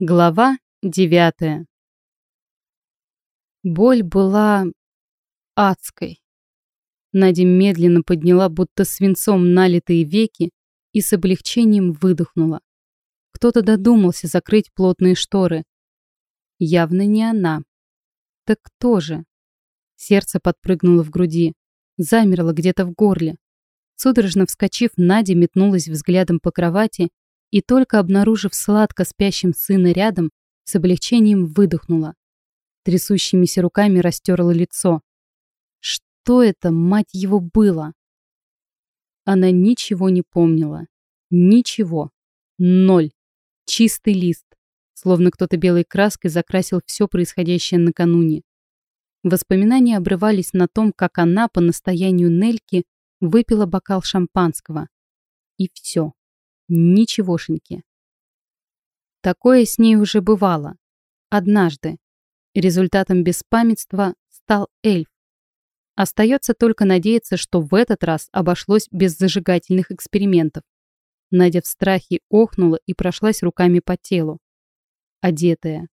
Глава девятая. Боль была адской. Надя медленно подняла будто свинцом налитые веки и с облегчением выдохнула. Кто-то додумался закрыть плотные шторы. Явно не она. Так кто же? Сердце подпрыгнуло в груди, замерло где-то в горле. Судорожно вскочив, Надя метнулась взглядом по кровати и только обнаружив сладко спящим сына рядом, с облегчением выдохнула. Трясущимися руками растерла лицо. Что это, мать его, было? Она ничего не помнила. Ничего. Ноль. Чистый лист. Словно кто-то белой краской закрасил все происходящее накануне. Воспоминания обрывались на том, как она по настоянию Нельки выпила бокал шампанского. И все. Ничегошеньки. Такое с ней уже бывало. Однажды. Результатом беспамятства стал эльф. Остается только надеяться, что в этот раз обошлось без зажигательных экспериментов. Надя в страхе охнула и прошлась руками по телу. Одетая.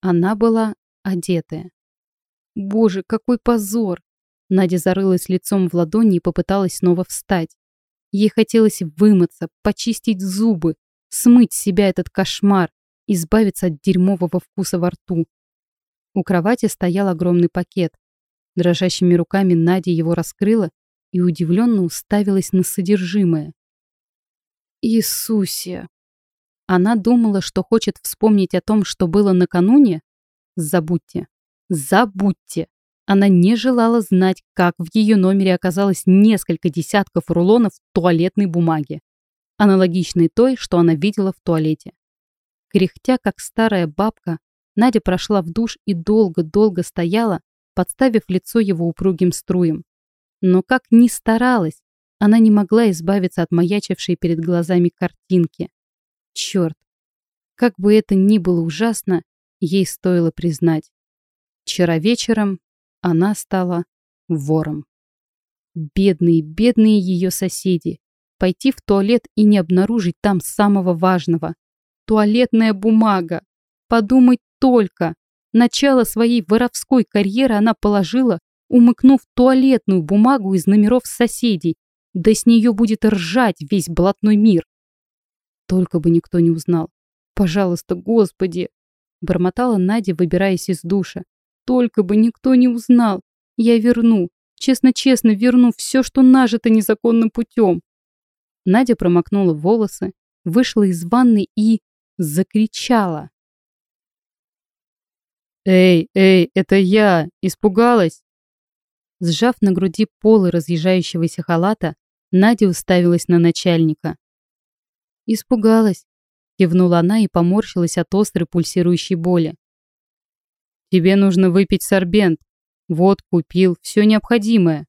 Она была одетая. Боже, какой позор! Надя зарылась лицом в ладони и попыталась снова встать. Ей хотелось вымыться, почистить зубы, смыть с себя этот кошмар, избавиться от дерьмового вкуса во рту. У кровати стоял огромный пакет. Дрожащими руками Надя его раскрыла и удивленно уставилась на содержимое. Иисусе! Она думала, что хочет вспомнить о том, что было накануне? Забудьте. Забудьте. Она не желала знать, как в ее номере оказалось несколько десятков рулонов туалетной бумаги, аналогичной той, что она видела в туалете. Кряхтя, как старая бабка, Надя прошла в душ и долго-долго стояла, подставив лицо его упругим струем. Но как ни старалась, она не могла избавиться от маячившей перед глазами картинки. Черт! Как бы это ни было ужасно, ей стоило признать. Вчера вечером она стала вором. Бедные, бедные ее соседи. Пойти в туалет и не обнаружить там самого важного. Туалетная бумага. Подумать только. Начало своей воровской карьеры она положила, умыкнув туалетную бумагу из номеров соседей. Да с нее будет ржать весь блатной мир. Только бы никто не узнал. Пожалуйста, Господи! Бормотала Надя, выбираясь из душа. Только бы никто не узнал. Я верну. Честно-честно верну все, что нажито незаконным путем. Надя промокнула волосы, вышла из ванны и закричала. «Эй, эй, это я! Испугалась?» Сжав на груди полы разъезжающегося халата, Надя уставилась на начальника. «Испугалась», — кивнула она и поморщилась от острой пульсирующей боли. Тебе нужно выпить сорбент. Вот, купил, все необходимое.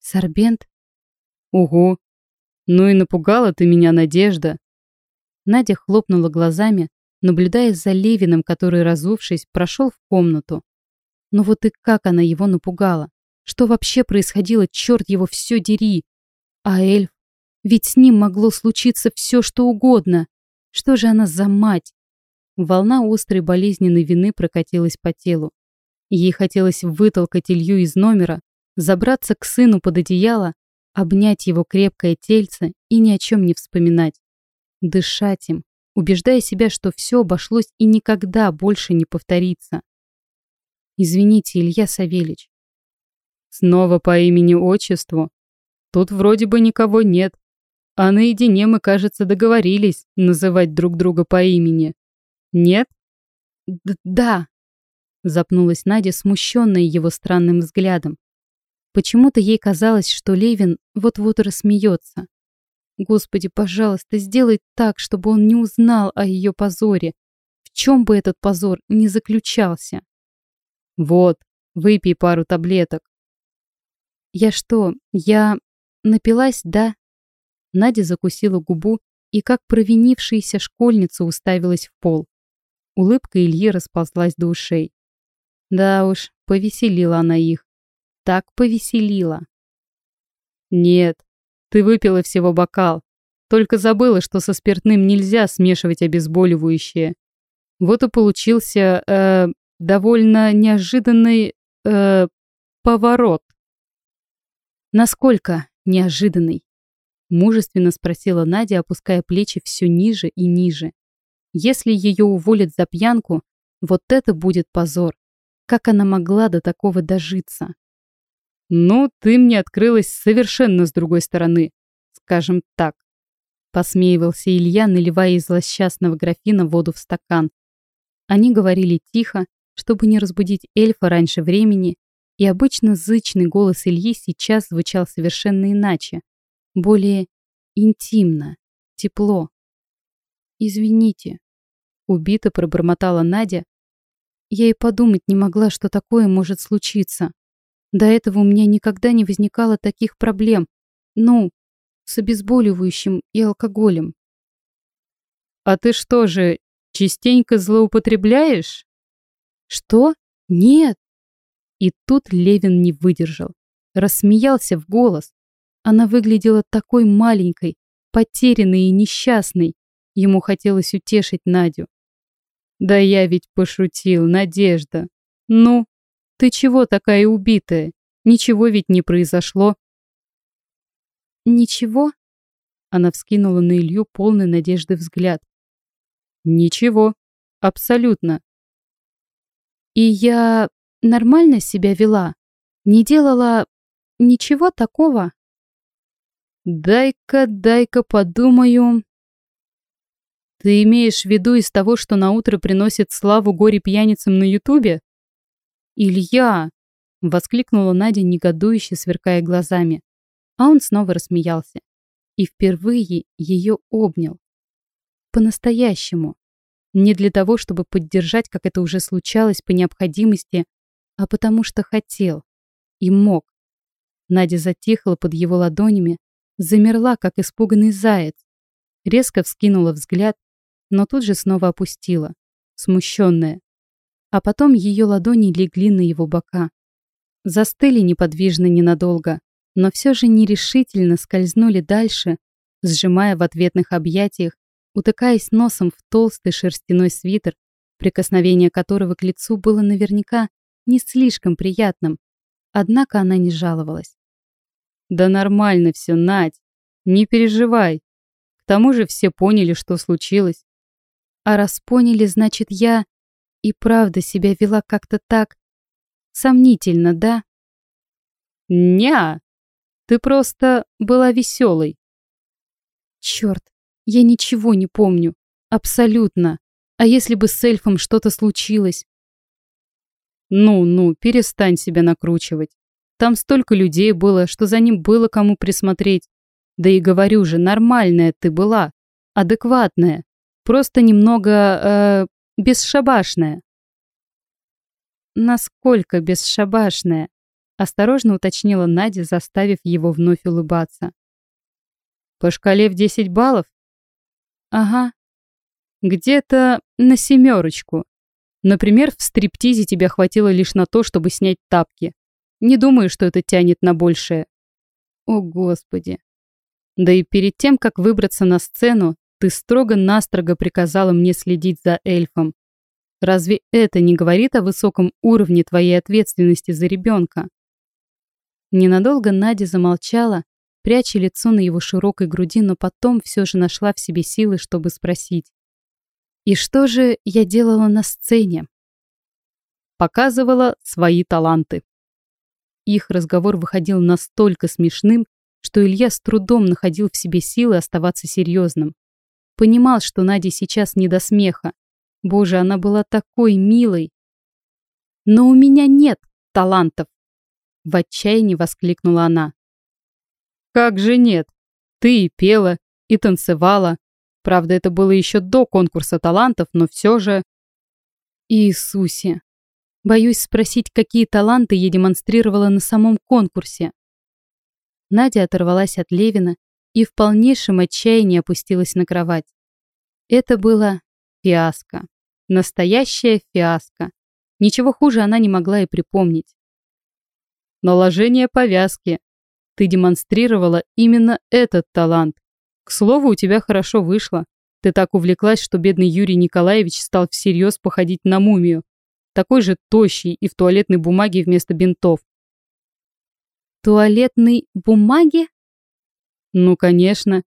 Сорбент? Угу. Ну и напугала ты меня, Надежда. Надя хлопнула глазами, наблюдая за Левиным, который, разувшись, прошел в комнату. Но вот и как она его напугала. Что вообще происходило, черт его, все дери. А эльф? Ведь с ним могло случиться все, что угодно. Что же она за мать? Волна острой болезненной вины прокатилась по телу. Ей хотелось вытолкать Илью из номера, забраться к сыну под одеяло, обнять его крепкое тельце и ни о чем не вспоминать. Дышать им, убеждая себя, что все обошлось и никогда больше не повторится. Извините, Илья Савельич. Снова по имени-отчеству. Тут вроде бы никого нет. А наедине мы, кажется, договорились называть друг друга по имени. Нет? Д да. Запнулась Надя, смущенная его странным взглядом. Почему-то ей казалось, что Левин вот-вот рассмеется. Господи, пожалуйста, сделай так, чтобы он не узнал о ее позоре. В чем бы этот позор ни заключался. Вот, выпей пару таблеток. Я что, я напилась, да? Надя закусила губу и, как провинившаяся школьница, уставилась в пол. Улыбка Ильи расползлась до ушей. Да уж, повеселила она их. Так повеселила. Нет, ты выпила всего бокал. Только забыла, что со спиртным нельзя смешивать обезболивающее. Вот и получился э, довольно неожиданный э, поворот. Насколько неожиданный? Мужественно спросила Надя, опуская плечи все ниже и ниже. Если ее уволят за пьянку, вот это будет позор. Как она могла до такого дожиться? Ну, ты мне открылась совершенно с другой стороны, скажем так. Посмеивался Илья, наливая из злосчастного графина воду в стакан. Они говорили тихо, чтобы не разбудить эльфа раньше времени, и обычно зычный голос Ильи сейчас звучал совершенно иначе, более интимно, тепло. «Извините», — убито пробормотала Надя. Я и подумать не могла, что такое может случиться. До этого у меня никогда не возникало таких проблем. Ну, с обезболивающим и алкоголем. «А ты что же, частенько злоупотребляешь?» «Что? Нет!» И тут Левин не выдержал. Рассмеялся в голос. Она выглядела такой маленькой, потерянной и несчастной. Ему хотелось утешить Надю. «Да я ведь пошутил, Надежда. Ну, ты чего такая убитая? Ничего ведь не произошло». «Ничего?» Она вскинула на Илью полный надежды взгляд. «Ничего. Абсолютно. И я нормально себя вела? Не делала ничего такого? Дай-ка, дай-ка подумаю. Ты имеешь в виду из того, что на утро приносит славу горе пьяницам на Ютубе? Илья! Воскликнула Надя, негодующе сверкая глазами. А он снова рассмеялся. И впервые ее обнял. По-настоящему. Не для того, чтобы поддержать, как это уже случалось по необходимости, а потому что хотел и мог. Надя затихла под его ладонями, замерла, как испуганный заяц, резко вскинула взгляд, но тут же снова опустила, смущенная. А потом ее ладони легли на его бока. Застыли неподвижно ненадолго, но все же нерешительно скользнули дальше, сжимая в ответных объятиях утыкаясь носом в толстый шерстяной свитер, прикосновение которого к лицу было наверняка не слишком приятным. Однако она не жаловалась. «Да нормально все, Надь, не переживай. К тому же все поняли, что случилось. А раз поняли, значит, я и правда себя вела как-то так сомнительно, да?» «Ня, ты просто была веселой». Черт, я ничего не помню. Абсолютно. А если бы с эльфом что-то случилось? Ну-ну, перестань себя накручивать. Там столько людей было, что за ним было кому присмотреть. Да и говорю же, нормальная ты была. Адекватная. Просто немного... Э, бесшабашная. Насколько бесшабашная? Осторожно уточнила Надя, заставив его вновь улыбаться. По шкале в 10 баллов? Ага. Где-то на семерочку. Например, в стриптизе тебя хватило лишь на то, чтобы снять тапки. Не думаю, что это тянет на большее. О, Господи. Да и перед тем, как выбраться на сцену, ты строго-настрого приказала мне следить за эльфом. Разве это не говорит о высоком уровне твоей ответственности за ребенка? Ненадолго Надя замолчала, пряча лицо на его широкой груди, но потом все же нашла в себе силы, чтобы спросить. «И что же я делала на сцене?» Показывала свои таланты. Их разговор выходил настолько смешным, что Илья с трудом находил в себе силы оставаться серьезным. Понимал, что Наде сейчас не до смеха. Боже, она была такой милой. «Но у меня нет талантов!» В отчаянии воскликнула она. Как же нет? Ты и пела, и танцевала. Правда, это было еще до конкурса талантов, но все же... Иисусе. Боюсь спросить, какие таланты я демонстрировала на самом конкурсе. Надя оторвалась от Левина и в полнейшем отчаянии опустилась на кровать. Это было фиаско. Настоящая фиаско. Ничего хуже она не могла и припомнить. Наложение повязки, ты демонстрировала именно этот талант. К слову, у тебя хорошо вышло. Ты так увлеклась, что бедный Юрий Николаевич стал всерьез походить на мумию. Такой же тощий и в туалетной бумаге вместо бинтов. Туалетной бумаги? Ну, конечно.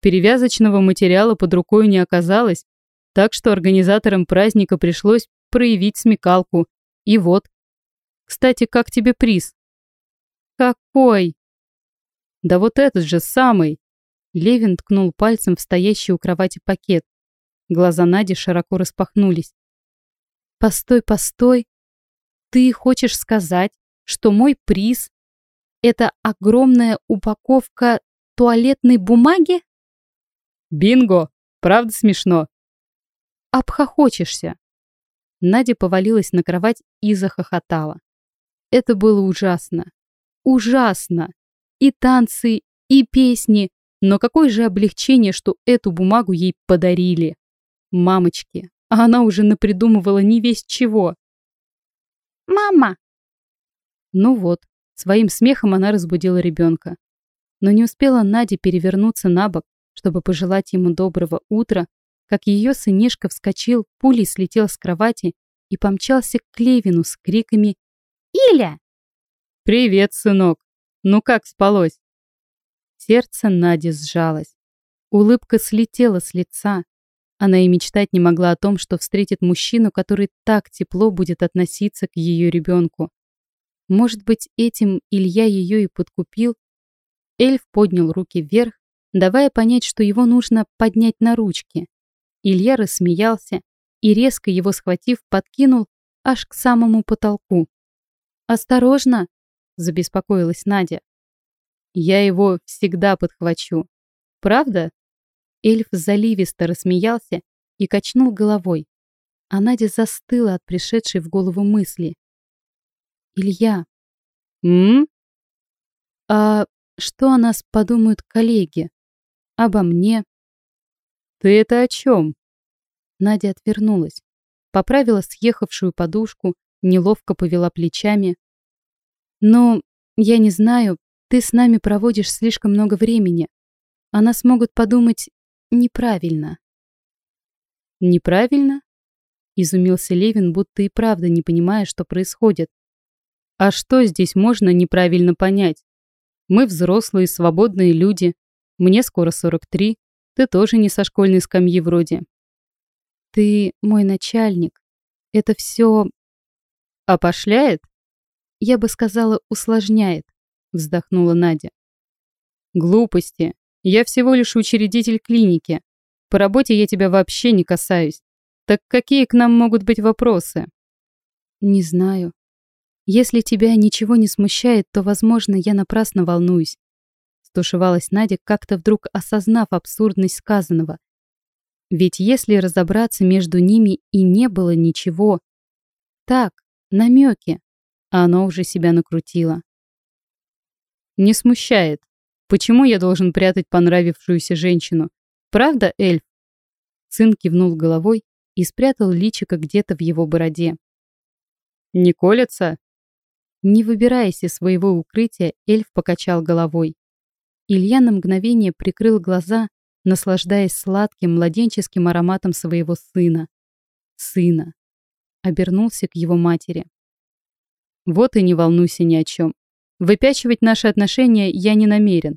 Перевязочного материала под рукой не оказалось, так что организаторам праздника пришлось проявить смекалку. И вот. Кстати, как тебе приз? Какой? Да вот этот же самый. Левин ткнул пальцем в стоящий у кровати пакет. Глаза Нади широко распахнулись. «Постой, постой. Ты хочешь сказать, что мой приз — это огромная упаковка туалетной бумаги?» «Бинго! Правда смешно?» «Обхохочешься!» Надя повалилась на кровать и захохотала. Это было ужасно. Ужасно! И танцы, и песни, но какое же облегчение, что эту бумагу ей подарили. Мамочки, а она уже напридумывала не весь чего. «Мама!» Ну вот, своим смехом она разбудила ребенка. Но не успела Надя перевернуться на бок, чтобы пожелать ему доброго утра, как ее сынишка вскочил, пулей слетел с кровати и помчался к Клевину с криками «Иля!» «Привет, сынок! Ну как спалось?» Сердце Нади сжалось. Улыбка слетела с лица. Она и мечтать не могла о том, что встретит мужчину, который так тепло будет относиться к ее ребенку. Может быть, этим Илья ее и подкупил? Эльф поднял руки вверх, давая понять, что его нужно поднять на ручки. Илья рассмеялся и, резко его схватив, подкинул аж к самому потолку. «Осторожно!» – забеспокоилась Надя. Я его всегда подхвачу. Правда? Эльф заливисто рассмеялся и качнул головой. А Надя застыла от пришедшей в голову мысли. Илья. М? А что о нас подумают коллеги? Обо мне? Ты это о чем? Надя отвернулась, поправила съехавшую подушку, неловко повела плечами. Ну, я не знаю, ты с нами проводишь слишком много времени. А нас могут подумать неправильно. Неправильно? Изумился Левин, будто и правда не понимая, что происходит. А что здесь можно неправильно понять? Мы взрослые, свободные люди. Мне скоро 43. Ты тоже не со школьной скамьи вроде. Ты мой начальник. Это все опошляет? Я бы сказала, усложняет вздохнула Надя. Глупости. Я всего лишь учредитель клиники. По работе я тебя вообще не касаюсь. Так какие к нам могут быть вопросы? Не знаю. Если тебя ничего не смущает, то, возможно, я напрасно волнуюсь. Стушевалась Надя, как-то вдруг осознав абсурдность сказанного. Ведь если разобраться между ними и не было ничего. Так, намеки. А оно уже себя накрутило. Не смущает. Почему я должен прятать понравившуюся женщину? Правда, эльф? Сын кивнул головой и спрятал личико где-то в его бороде. Не колется? Не выбираясь из своего укрытия, эльф покачал головой. Илья на мгновение прикрыл глаза, наслаждаясь сладким младенческим ароматом своего сына. Сына. Обернулся к его матери. Вот и не волнуйся ни о чем. Выпячивать наши отношения я не намерен.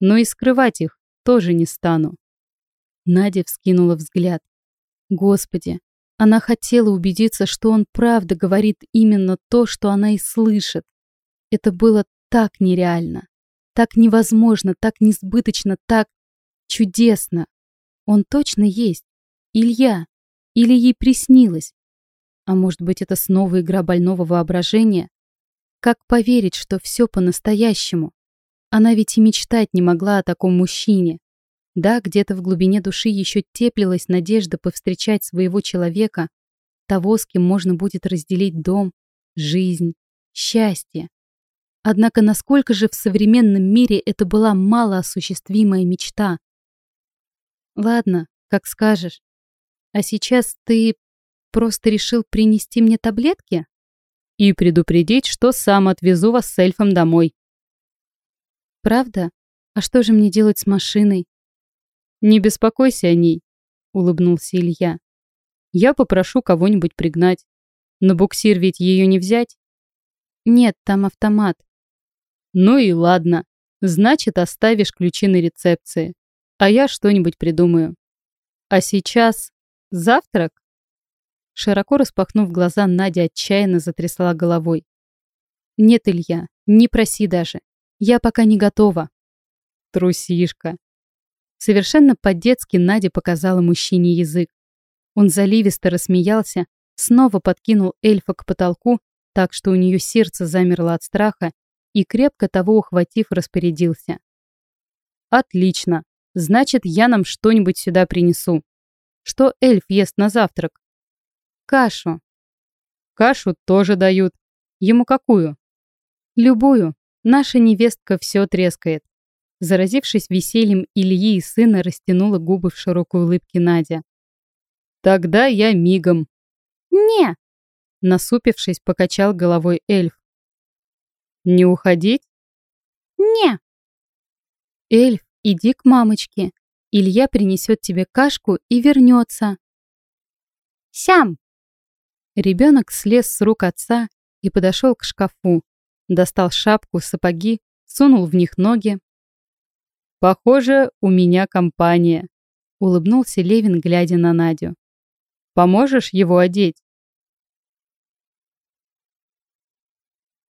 Но и скрывать их тоже не стану. Надя вскинула взгляд. Господи, она хотела убедиться, что он правда говорит именно то, что она и слышит. Это было так нереально, так невозможно, так несбыточно, так чудесно. Он точно есть. Илья. Или ей приснилось. А может быть, это снова игра больного воображения? Как поверить, что все по-настоящему? Она ведь и мечтать не могла о таком мужчине. Да, где-то в глубине души еще теплилась надежда повстречать своего человека, того, с кем можно будет разделить дом, жизнь, счастье. Однако насколько же в современном мире это была малоосуществимая мечта? Ладно, как скажешь. А сейчас ты просто решил принести мне таблетки? и предупредить, что сам отвезу вас с эльфом домой. Правда? А что же мне делать с машиной? Не беспокойся о ней. улыбнулся Илья. Я попрошу кого-нибудь пригнать. На буксир ведь ее не взять? Нет, там автомат. Ну и ладно. Значит, оставишь ключи на рецепции. А я что-нибудь придумаю. А сейчас завтрак? Широко распахнув глаза, Надя отчаянно затрясла головой. Нет, Илья, не проси даже. Я пока не готова. Трусишка. Совершенно по-детски Надя показала мужчине язык. Он заливисто рассмеялся, снова подкинул эльфа к потолку, так что у нее сердце замерло от страха, и, крепко того ухватив, распорядился. «Отлично. Значит, я нам что-нибудь сюда принесу. Что эльф ест на завтрак?» «Кашу». «Кашу тоже дают. Ему какую?» «Любую. Наша невестка все трескает». Заразившись весельем Ильи и сына, растянула губы в широкой улыбке Надя. «Тогда я мигом». «Не!» Насупившись, покачал головой эльф. «Не уходить?» «Не!» «Эльф, иди к мамочке. Илья принесет тебе кашку и вернется». «Сям!» Ребенок слез с рук отца и подошел к шкафу, достал шапку, сапоги, сунул в них ноги, «Похоже, у меня компания», — улыбнулся Левин, глядя на Надю. «Поможешь его одеть?»